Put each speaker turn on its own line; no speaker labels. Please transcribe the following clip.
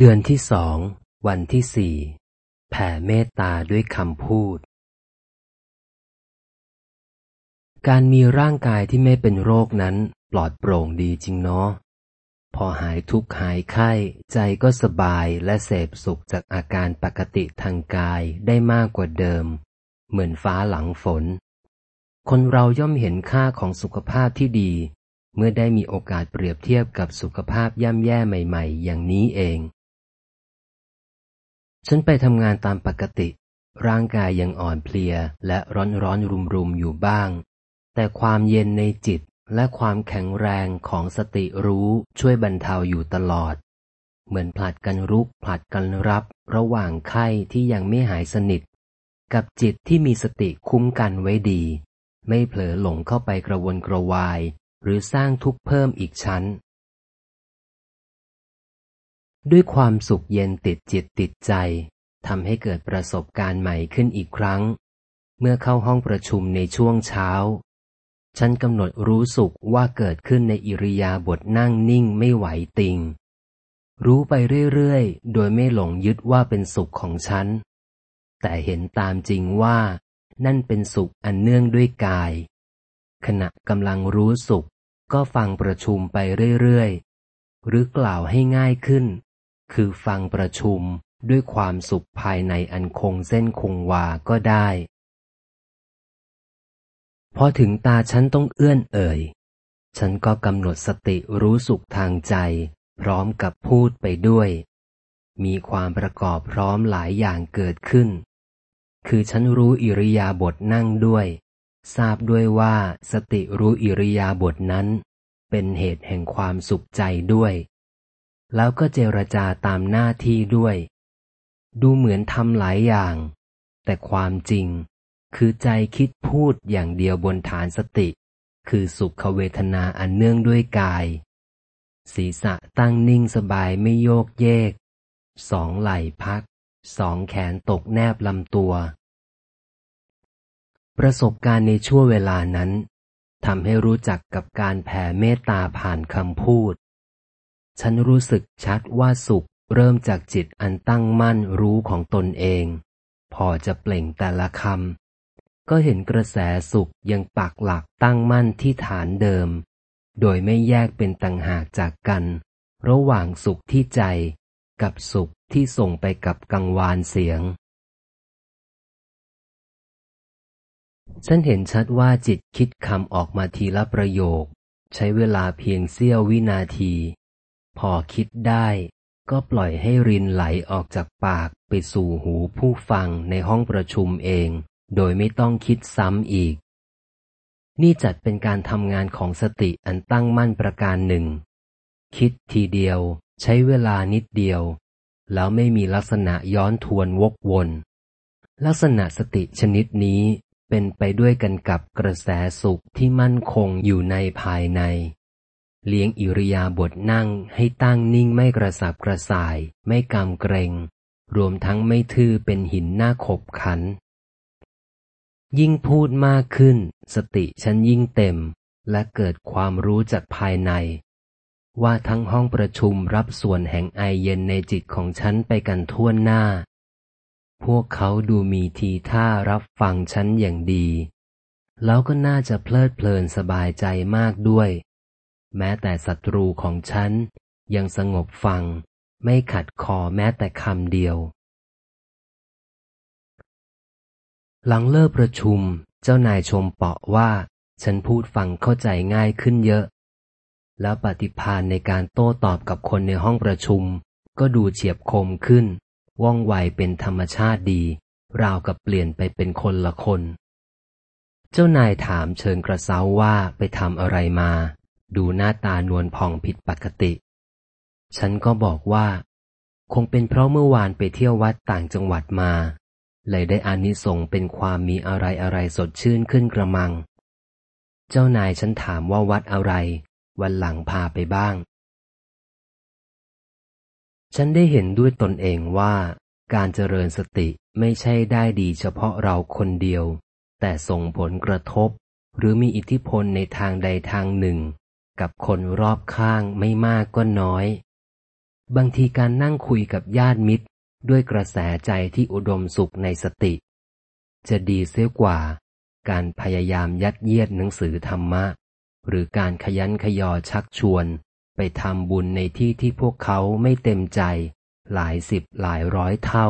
เดือนที่สอง วันที่สี่ แผ่เมตตาด้วยคำพูด การมีร่างกายที่ไม่เป็นโรคนั้นปลอดโปร่งดีจริงเนาะ พอหายทุกข์หายไข้ ใจก็สบายและเสพสุขจากอาการปกติทางกายได้มากกว่าเดิม เหมือนฟ้าหลังฝน คนเราย่อมเห็นค่าของสุขภาพที่ดี เมื่อได้มีโอกาสเปรียบเทียบกับสุขภาพย่ำแย่ใหม่ ๆ อย่างนี้เอง ฉันไปทำงานตามปกติ ร่างกายยังอ่อนเพลียและร้อนร้อนรุมรุมอยู่บ้าง แต่ความเย็นในจิตและความแข็งแรงของสติรู้ช่วยบรรเทาอยู่ตลอด เหมือนผลัดกันรุกผลัดกันรับ ระหว่างไข้ที่ยังไม่หายสนิท กับจิตที่มีสติคุ้มกันไว้ดี ไม่เผลอหลงเข้าไปกระวนกระวาย หรือสร้างทุกข์เพิ่มอีกชั้น ด้วยความสุขเย็นติดจิตติดใจทำให้เกิดประสบการณ์ใหม่ขึ้นอีกครั้ง เมื่อเข้าห้องประชุมในช่วงเช้า ฉันกำหนดรู้สุขว่าเกิดขึ้นในอิริยาบถนั่งนิ่งไม่ไหวติง รู้ไปเรื่อยๆ โดยไม่หลงยึดว่าเป็นสุขของฉัน แต่เห็นตามจริงว่า นั่นเป็นสุขอันเนื่องด้วยกาย ขณะกำลังรู้สุขก็ฟังประชุมไปเรื่อยๆ หรือกล่าวให้ง่ายขึ้น คือฟังประชุมด้วยความสุขภายในอันคงเส้นคงวาก็ได้พอถึงตาฉันต้องเอื้อนเอ่ย ฉันก็กำหนดสติรู้สุขทางใจ พร้อมกับพูดไปด้วย มีความประกอบพร้อมหลายอย่างเกิดขึ้น คือฉันรู้อิริยาบถนั่งด้วย ทราบด้วยว่าสติรู้อิริยาบถนั้น เป็นเหตุแห่งความสุขใจด้วย แล้วก็เจรจาตามหน้าที่ด้วย ดูเหมือนทำหลายอย่าง แต่ความจริง คือใจคิดพูดอย่างเดียวบนฐานสติ คือสุขเวทนาอันเนื่องด้วยกาย ศีรษะตั้งนิ่งสบายไม่โยกเยก สองไหล่พัก สองแขนตกแนบลำตัว ประสบการณ์ในช่วงเวลานั้นทำให้รู้จักกับการแผ่เมตตาผ่านคำพูด ฉันรู้สึกชัดว่าสุขเริ่มจากจิตอันตั้งมั่นรู้ของตนเอง พอจะเปล่งแต่ละคำก็เห็นกระแสสุขยังปักหลักตั้งมั่นที่ฐานเดิม โดยไม่แยกเป็นต่างหากจากกัน ระหว่างสุขที่ใจ กับสุขที่ส่งไปกับกังวานเสียง ฉันเห็นชัดว่าจิตคิดคำออกมาทีละประโยค ใช้เวลาเพียงเสี้ยววินาที พอคิดได้ ก็ปล่อยให้รินไหลออกจากปากไปสู่หูผู้ฟังในห้องประชุมเอง โดยไม่ต้องคิดซ้ำอีก นี่จัดเป็นการทำงานของสติอันตั้งมั่นประการหนึ่ง คิดทีเดียว ใช้เวลานิดเดียว แล้วไม่มีลักษณะย้อนทวนวกวนลักษณะสติชนิดนี้เป็นไปด้วยกันกับกระแสสุขที่มั่นคงอยู่ในภายใน เลี้ยงอิริยาบถนั่งให้ตั้งนิ่งไม่กระสับกระส่าย ไม่กำเกรง รวมทั้งไม่ทื่อเป็นหินหน้าขบขัน ยิ่งพูดมากขึ้น สติฉันยิ่งเต็ม และเกิดความรู้จากภายใน ว่าทั้งห้องประชุมรับส่วนแห่งไอเย็นในจิตของฉันไปกันทั่วหน้า พวกเขาดูมีทีท่ารับฟังฉันอย่างดี แล้วก็น่าจะเพลิดเพลินสบายใจมากด้วย แม้แต่ศัตรูของฉัน ยังสงบฟัง ไม่ขัดคอแม้แต่คำเดียว หลังเลิกประชุม เจ้านายชมเปาะว่า ฉันพูดฟังเข้าใจง่ายขึ้นเยอะ แล้วปฏิพานในการโต้ตอบกับคนในห้องประชุม ก็ดูเฉียบคมขึ้น ว่องไวเป็นธรรมชาติดี ราวกับเปลี่ยนไปเป็นคนละคน เจ้านายถามเชิญกระเซ้าว่าไปทำอะไรมา ดูหน้าตานวลพองผิดปกติ ฉันก็บอกว่า คงเป็นเพราะเมื่อวานไปเที่ยววัดต่างจังหวัดมา เลยได้อานิสงส์เป็นความมีอะไรอะไรสดชื่นขึ้นกระมัง เจ้านายฉันถามว่าวัดอะไร วันหลังพาไปบ้าง ฉันได้เห็นด้วยตนเองว่า การเจริญสติไม่ใช่ได้ดีเฉพาะเราคนเดียว แต่ส่งผลกระทบหรือมีอิทธิพลในทางใดทางหนึ่ง กับคนรอบข้างไม่มากก็น้อย บางทีการนั่งคุยกับญาติมิตร ด้วยกระแสใจที่อุดมสุขในสติ จะดีเสียกว่า การพยายามยัดเยียดหนังสือธรรมะ หรือการขยันขยอชักชวน ไปทำบุญในที่ที่พวกเขาไม่เต็มใจ หลายสิบหลายร้อยเท่า